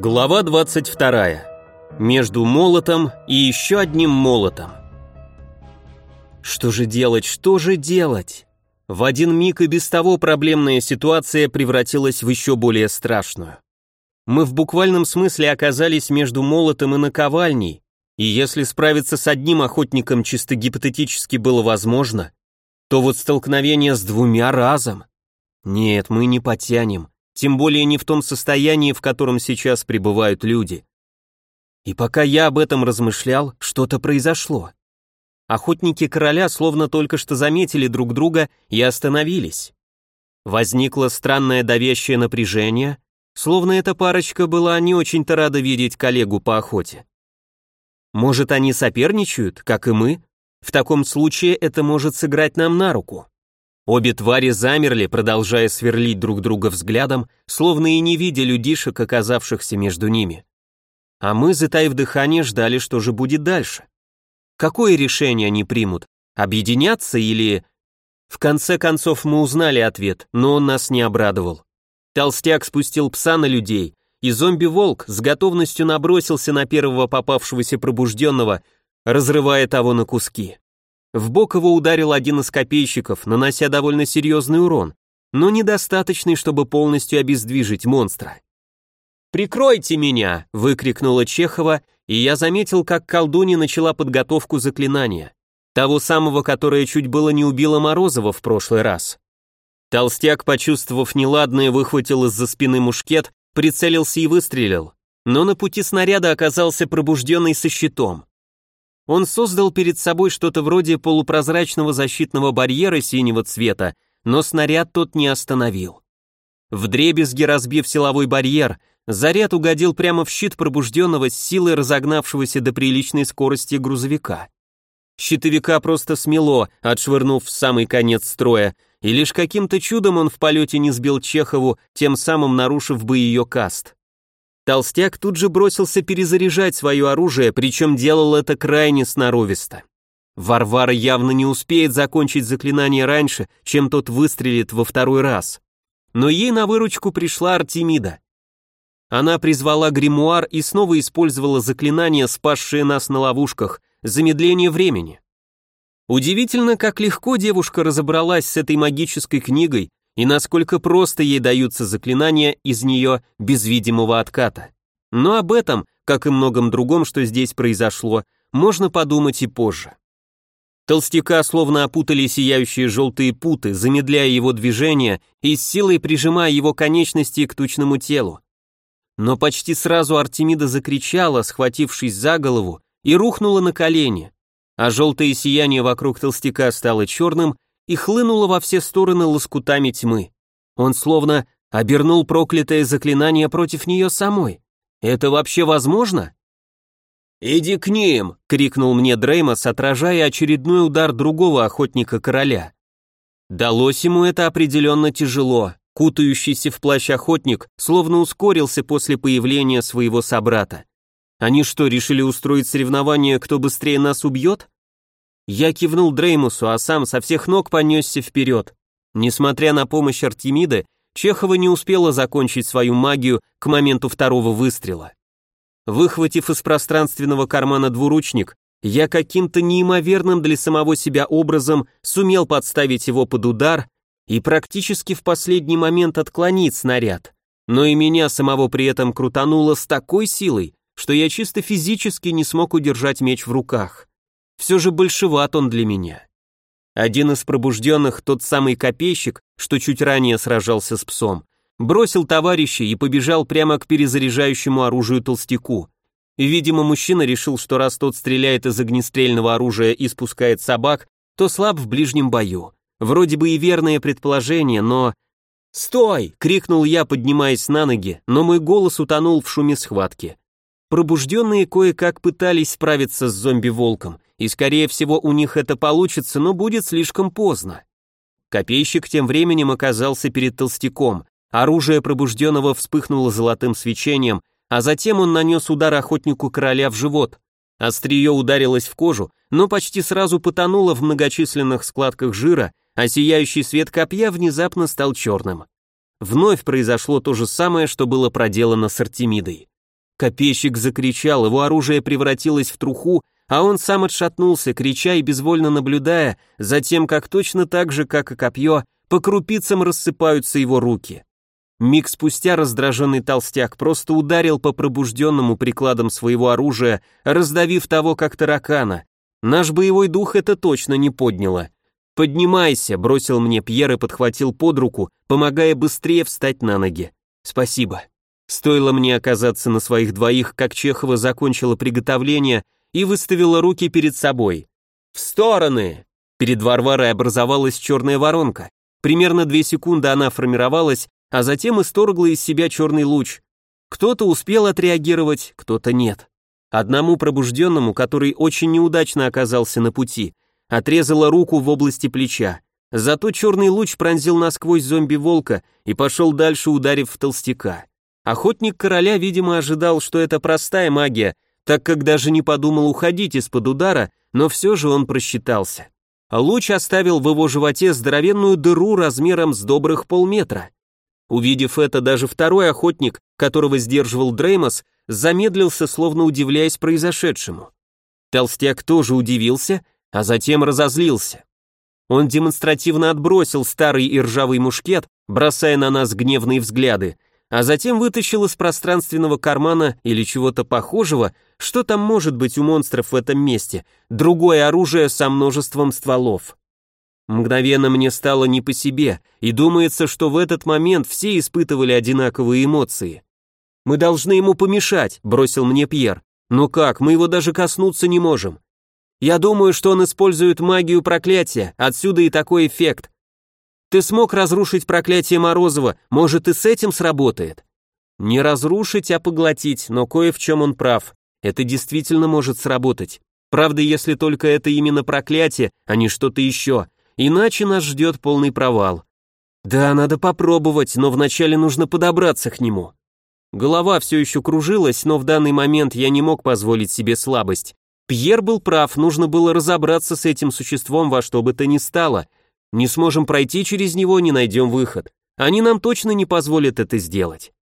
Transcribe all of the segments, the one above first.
Глава 22. Между молотом и еще одним молотом. Что же делать, что же делать? В один миг и без того проблемная ситуация превратилась в еще более страшную. Мы в буквальном смысле оказались между молотом и наковальней, и если справиться с одним охотником чисто гипотетически было возможно, то вот столкновение с двумя разом. Нет, мы не потянем тем более не в том состоянии, в котором сейчас пребывают люди. И пока я об этом размышлял, что-то произошло. Охотники короля словно только что заметили друг друга и остановились. Возникло странное давящее напряжение, словно эта парочка была не очень-то рада видеть коллегу по охоте. Может, они соперничают, как и мы? В таком случае это может сыграть нам на руку. Обе твари замерли, продолжая сверлить друг друга взглядом, словно и не видя людишек, оказавшихся между ними. А мы, затаив дыхание, ждали, что же будет дальше. Какое решение они примут? Объединяться или... В конце концов мы узнали ответ, но он нас не обрадовал. Толстяк спустил пса на людей, и зомби-волк с готовностью набросился на первого попавшегося пробужденного, разрывая того на куски. В бок его ударил один из копейщиков, нанося довольно серьезный урон, но недостаточный, чтобы полностью обездвижить монстра. «Прикройте меня!» — выкрикнула Чехова, и я заметил, как колдунья начала подготовку заклинания, того самого, которое чуть было не убило Морозова в прошлый раз. Толстяк, почувствовав неладное, выхватил из-за спины мушкет, прицелился и выстрелил, но на пути снаряда оказался пробужденный со щитом. Он создал перед собой что-то вроде полупрозрачного защитного барьера синего цвета, но снаряд тот не остановил. Вдребезги разбив силовой барьер, заряд угодил прямо в щит пробужденного с силой разогнавшегося до приличной скорости грузовика. Щитовика просто смело, отшвырнув в самый конец строя, и лишь каким-то чудом он в полете не сбил Чехову, тем самым нарушив бы ее каст. Толстяк тут же бросился перезаряжать свое оружие, причем делал это крайне сноровисто. Варвара явно не успеет закончить заклинание раньше, чем тот выстрелит во второй раз. Но ей на выручку пришла Артемида. Она призвала гримуар и снова использовала заклинание, спасшее нас на ловушках, замедление времени. Удивительно, как легко девушка разобралась с этой магической книгой и насколько просто ей даются заклинания из нее без видимого отката. Но об этом, как и многом другом, что здесь произошло, можно подумать и позже. Толстяка словно опутали сияющие желтые путы, замедляя его движение и с силой прижимая его конечности к тучному телу. Но почти сразу Артемида закричала, схватившись за голову, и рухнула на колени, а желтое сияние вокруг толстяка стало черным и хлынуло во все стороны лоскутами тьмы. Он словно обернул проклятое заклинание против нее самой. Это вообще возможно? «Иди к ним!» — крикнул мне Дреймос, отражая очередной удар другого охотника-короля. Далось ему это определенно тяжело. Кутающийся в плащ охотник словно ускорился после появления своего собрата. Они что, решили устроить соревнование, кто быстрее нас убьет? Я кивнул Дреймусу, а сам со всех ног понесся вперед. Несмотря на помощь Артемиды, Чехова не успела закончить свою магию к моменту второго выстрела. Выхватив из пространственного кармана двуручник, я каким-то неимоверным для самого себя образом сумел подставить его под удар и практически в последний момент отклонить снаряд. Но и меня самого при этом крутануло с такой силой, что я чисто физически не смог удержать меч в руках. Все же большеват он для меня. Один из пробужденных, тот самый копейщик, что чуть ранее сражался с псом, бросил товарища и побежал прямо к перезаряжающему оружию толстяку. И, видимо, мужчина решил, что раз тот стреляет из огнестрельного оружия и спускает собак, то слаб в ближнем бою. Вроде бы и верное предположение, но... «Стой!» — крикнул я, поднимаясь на ноги, но мой голос утонул в шуме схватки. Пробужденные кое-как пытались справиться с зомби-волком, и скорее всего у них это получится, но будет слишком поздно. Копейщик тем временем оказался перед толстяком, оружие пробужденного вспыхнуло золотым свечением, а затем он нанес удар охотнику короля в живот. Острие ударилось в кожу, но почти сразу потонуло в многочисленных складках жира, а сияющий свет копья внезапно стал черным. Вновь произошло то же самое, что было проделано с Артемидой. Копейщик закричал, его оружие превратилось в труху, а он сам отшатнулся, крича и безвольно наблюдая за тем, как точно так же, как и копье, по крупицам рассыпаются его руки. Миг спустя раздраженный толстяк просто ударил по пробужденному прикладом своего оружия, раздавив того как таракана. Наш боевой дух это точно не подняло. «Поднимайся», — бросил мне Пьер и подхватил под руку, помогая быстрее встать на ноги. «Спасибо». Стоило мне оказаться на своих двоих, как Чехова закончила приготовление и выставила руки перед собой. «В стороны!» Перед Варварой образовалась черная воронка. Примерно две секунды она формировалась, а затем исторгла из себя черный луч. Кто-то успел отреагировать, кто-то нет. Одному пробужденному, который очень неудачно оказался на пути, отрезала руку в области плеча. Зато черный луч пронзил насквозь зомби-волка и пошел дальше, ударив в толстяка. Охотник короля, видимо, ожидал, что это простая магия, так как даже не подумал уходить из-под удара, но все же он просчитался. Луч оставил в его животе здоровенную дыру размером с добрых полметра. Увидев это, даже второй охотник, которого сдерживал Дреймос, замедлился, словно удивляясь произошедшему. Толстяк тоже удивился, а затем разозлился. Он демонстративно отбросил старый и ржавый мушкет, бросая на нас гневные взгляды, а затем вытащил из пространственного кармана или чего-то похожего, что там может быть у монстров в этом месте, другое оружие со множеством стволов. Мгновенно мне стало не по себе, и думается, что в этот момент все испытывали одинаковые эмоции. «Мы должны ему помешать», — бросил мне Пьер. «Ну как, мы его даже коснуться не можем». «Я думаю, что он использует магию проклятия, отсюда и такой эффект. Ты смог разрушить проклятие Морозова, может и с этим сработает. Не разрушить, а поглотить, но кое в чем он прав. Это действительно может сработать. Правда, если только это именно проклятие, а не что-то еще. Иначе нас ждет полный провал. Да, надо попробовать, но вначале нужно подобраться к нему. Голова все еще кружилась, но в данный момент я не мог позволить себе слабость. Пьер был прав, нужно было разобраться с этим существом во что бы то ни стало, не сможем пройти через него, не найдем выход. Они нам точно не позволят это сделать.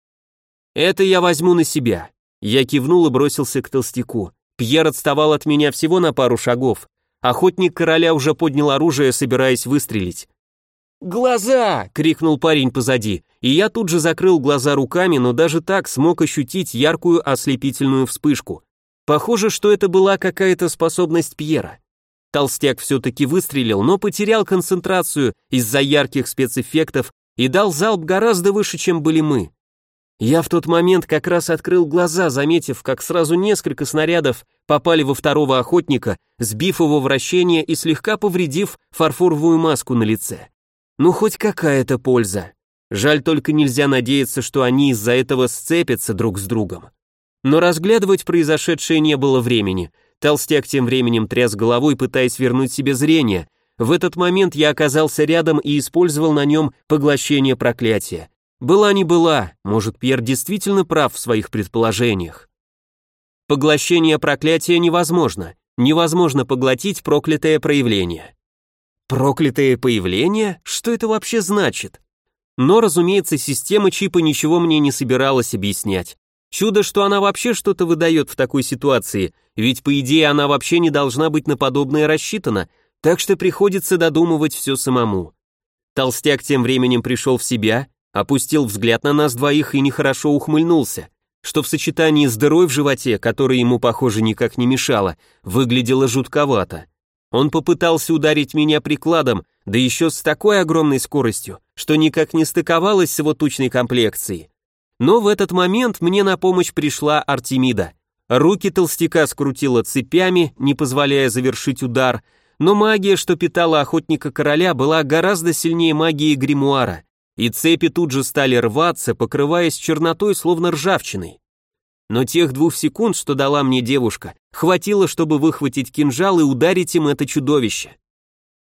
Это я возьму на себя. Я кивнул и бросился к толстяку. Пьер отставал от меня всего на пару шагов. Охотник короля уже поднял оружие, собираясь выстрелить. «Глаза!» — крикнул парень позади, и я тут же закрыл глаза руками, но даже так смог ощутить яркую ослепительную вспышку. Похоже, что это была какая-то способность Пьера. Толстяк все-таки выстрелил, но потерял концентрацию из-за ярких спецэффектов и дал залп гораздо выше, чем были мы. Я в тот момент как раз открыл глаза, заметив, как сразу несколько снарядов попали во второго охотника, сбив его вращение и слегка повредив фарфоровую маску на лице. Ну, хоть какая-то польза. Жаль только нельзя надеяться, что они из-за этого сцепятся друг с другом. Но разглядывать произошедшее не было времени — Толстяк тем временем тряс головой, пытаясь вернуть себе зрение. В этот момент я оказался рядом и использовал на нем поглощение проклятия. Была не была, может, Пьер действительно прав в своих предположениях. Поглощение проклятия невозможно. Невозможно поглотить проклятое проявление. Проклятое появление? Что это вообще значит? Но, разумеется, система чипа ничего мне не собиралась объяснять. Чудо, что она вообще что-то выдает в такой ситуации, ведь по идее она вообще не должна быть на подобное рассчитана, так что приходится додумывать все самому. Толстяк тем временем пришел в себя, опустил взгляд на нас двоих и нехорошо ухмыльнулся, что в сочетании с дырой в животе, которая ему, похоже, никак не мешала, выглядело жутковато. Он попытался ударить меня прикладом, да еще с такой огромной скоростью, что никак не стыковалось с его тучной комплекцией. Но в этот момент мне на помощь пришла Артемида. Руки толстяка скрутила цепями, не позволяя завершить удар, но магия, что питала охотника короля, была гораздо сильнее магии гримуара, и цепи тут же стали рваться, покрываясь чернотой, словно ржавчиной. Но тех двух секунд, что дала мне девушка, хватило, чтобы выхватить кинжал и ударить им это чудовище.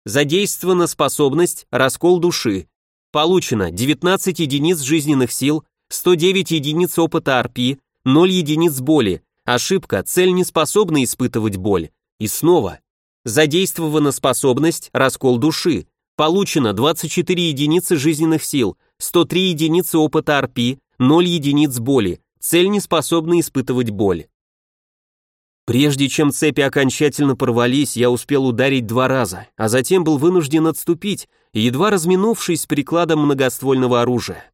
Задействована способность «Раскол души». Получено 19 единиц жизненных сил, 109 единиц опыта RP, 0 единиц боли. Ошибка, цель не способна испытывать боль. И снова. Задействована способность «Раскол души». Получено 24 единицы жизненных сил, 103 единицы опыта RP, 0 единиц боли. цель не способна испытывать боль. Прежде чем цепи окончательно порвались, я успел ударить два раза, а затем был вынужден отступить, едва разминувшись прикладом многоствольного оружия.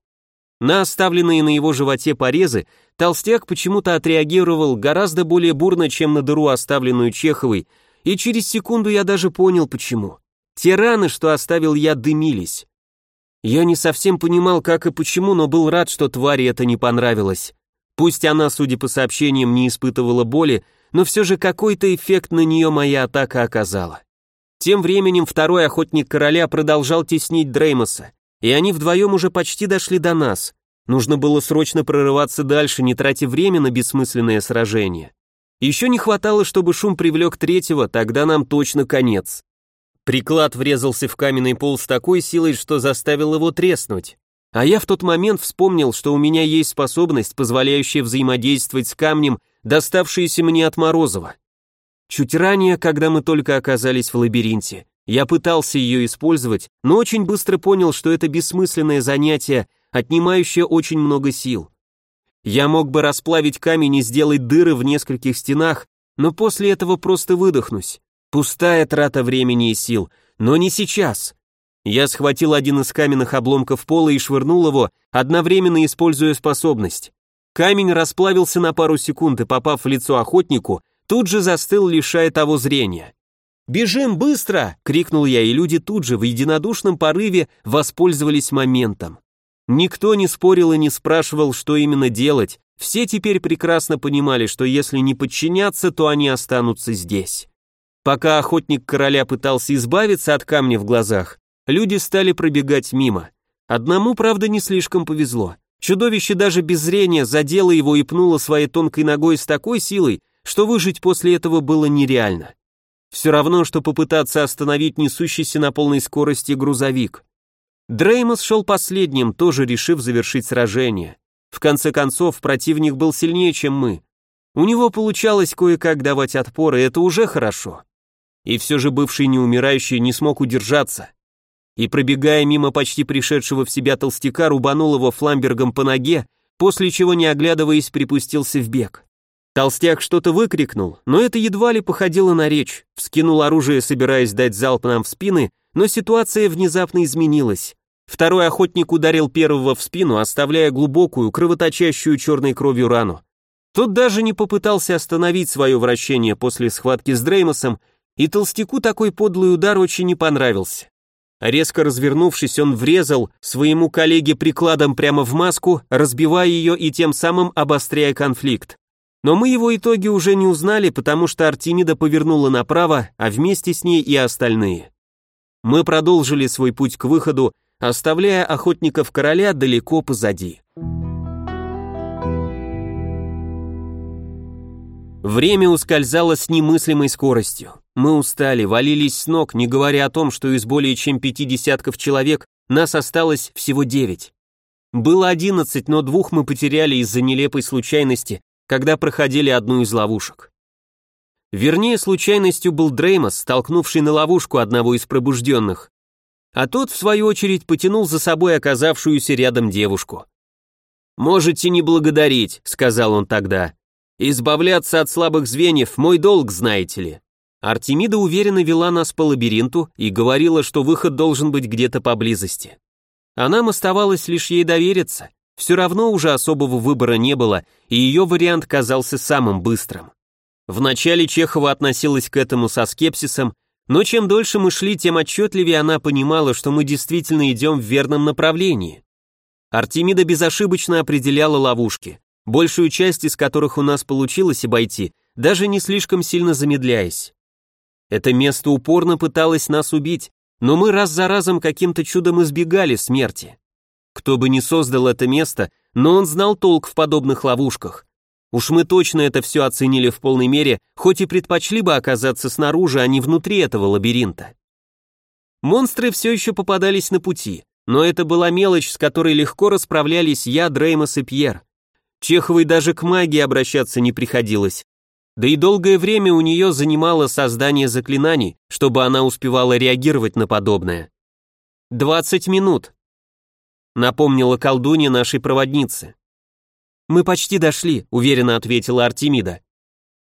На оставленные на его животе порезы толстяк почему-то отреагировал гораздо более бурно, чем на дыру, оставленную Чеховой, и через секунду я даже понял, почему. Те раны, что оставил я, дымились. Я не совсем понимал, как и почему, но был рад, что твари это не понравилось. Пусть она, судя по сообщениям, не испытывала боли, но все же какой-то эффект на нее моя атака оказала. Тем временем второй охотник короля продолжал теснить Дреймоса, и они вдвоем уже почти дошли до нас. Нужно было срочно прорываться дальше, не тратя время на бессмысленное сражение. Еще не хватало, чтобы шум привлек третьего, тогда нам точно конец. Приклад врезался в каменный пол с такой силой, что заставил его треснуть. А я в тот момент вспомнил, что у меня есть способность, позволяющая взаимодействовать с камнем, доставшаяся мне от Морозова. Чуть ранее, когда мы только оказались в лабиринте, я пытался ее использовать, но очень быстро понял, что это бессмысленное занятие, отнимающее очень много сил. Я мог бы расплавить камень и сделать дыры в нескольких стенах, но после этого просто выдохнусь. Пустая трата времени и сил, но не сейчас. Я схватил один из каменных обломков пола и швырнул его, одновременно используя способность. Камень расплавился на пару секунд и, попав в лицо охотнику, тут же застыл, лишая того зрения. «Бежим быстро!» — крикнул я, и люди тут же в единодушном порыве воспользовались моментом. Никто не спорил и не спрашивал, что именно делать, все теперь прекрасно понимали, что если не подчиняться, то они останутся здесь. Пока охотник короля пытался избавиться от камня в глазах, люди стали пробегать мимо. Одному, правда, не слишком повезло. Чудовище даже без зрения задело его и пнуло своей тонкой ногой с такой силой, что выжить после этого было нереально. Все равно, что попытаться остановить несущийся на полной скорости грузовик. Дреймос шел последним, тоже решив завершить сражение. В конце концов, противник был сильнее, чем мы. У него получалось кое-как давать отпор, и это уже хорошо. И все же бывший неумирающий не смог удержаться. И пробегая мимо почти пришедшего в себя толстяка, рубанул его фламбергом по ноге, после чего, не оглядываясь, припустился в бег. Толстяк что-то выкрикнул, но это едва ли походило на речь, вскинул оружие, собираясь дать залп нам в спины, но ситуация внезапно изменилась. Второй охотник ударил первого в спину, оставляя глубокую, кровоточащую черной кровью рану. Тот даже не попытался остановить свое вращение после схватки с Дреймосом и толстяку такой подлый удар очень не понравился. Резко развернувшись, он врезал своему коллеге прикладом прямо в маску, разбивая ее и тем самым обостряя конфликт. Но мы его итоги уже не узнали, потому что Артемида повернула направо, а вместе с ней и остальные. Мы продолжили свой путь к выходу, оставляя охотников короля далеко позади. Время ускользало с немыслимой скоростью. Мы устали, валились с ног, не говоря о том, что из более чем пяти десятков человек нас осталось всего девять. Было одиннадцать, но двух мы потеряли из-за нелепой случайности, когда проходили одну из ловушек. Вернее, случайностью был Дреймос, столкнувший на ловушку одного из пробужденных. А тот, в свою очередь, потянул за собой оказавшуюся рядом девушку. «Можете не благодарить», — сказал он тогда. Избавляться от слабых звеньев – мой долг, знаете ли. Артемида уверенно вела нас по лабиринту и говорила, что выход должен быть где-то поблизости. А нам оставалось лишь ей довериться. Все равно уже особого выбора не было, и ее вариант казался самым быстрым. Вначале Чехова относилась к этому со скепсисом, но чем дольше мы шли, тем отчетливее она понимала, что мы действительно идем в верном направлении. Артемида безошибочно определяла ловушки большую часть из которых у нас получилось обойти, даже не слишком сильно замедляясь. Это место упорно пыталось нас убить, но мы раз за разом каким-то чудом избегали смерти. Кто бы ни создал это место, но он знал толк в подобных ловушках. Уж мы точно это все оценили в полной мере, хоть и предпочли бы оказаться снаружи, а не внутри этого лабиринта. Монстры все еще попадались на пути, но это была мелочь, с которой легко расправлялись я, Дреймос и Пьер. Чеховой даже к магии обращаться не приходилось. Да и долгое время у нее занимало создание заклинаний, чтобы она успевала реагировать на подобное. «Двадцать минут», — напомнила колдунья нашей проводницы. «Мы почти дошли», — уверенно ответила Артемида.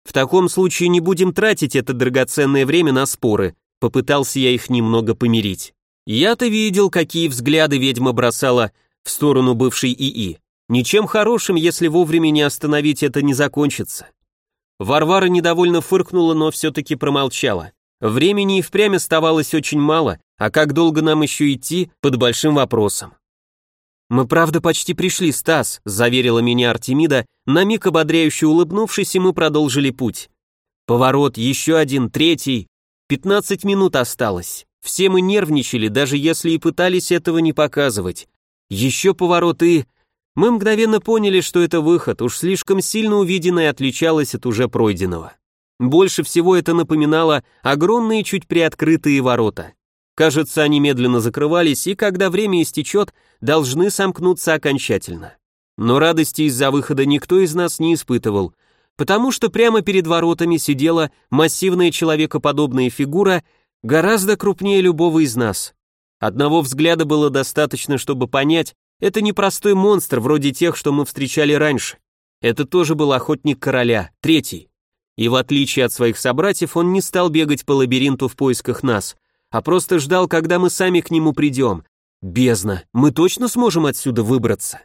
«В таком случае не будем тратить это драгоценное время на споры», — попытался я их немного помирить. Я-то видел, какие взгляды ведьма бросала в сторону бывшей ИИ. Ничем хорошим, если вовремя не остановить, это не закончится. Варвара недовольно фыркнула, но все-таки промолчала. Времени и впрямь оставалось очень мало, а как долго нам еще идти, под большим вопросом. «Мы правда почти пришли, Стас», — заверила меня Артемида, на миг ободряюще улыбнувшись, и мы продолжили путь. Поворот, еще один, третий. Пятнадцать минут осталось. Все мы нервничали, даже если и пытались этого не показывать. Еще поворот и... Мы мгновенно поняли, что это выход, уж слишком сильно увиденное отличалось от уже пройденного. Больше всего это напоминало огромные чуть приоткрытые ворота. Кажется, они медленно закрывались, и когда время истечет, должны сомкнуться окончательно. Но радости из-за выхода никто из нас не испытывал, потому что прямо перед воротами сидела массивная человекоподобная фигура, гораздо крупнее любого из нас. Одного взгляда было достаточно, чтобы понять, это не простой монстр вроде тех, что мы встречали раньше. Это тоже был охотник короля, третий. И в отличие от своих собратьев, он не стал бегать по лабиринту в поисках нас, а просто ждал, когда мы сами к нему придем. Бездна, мы точно сможем отсюда выбраться?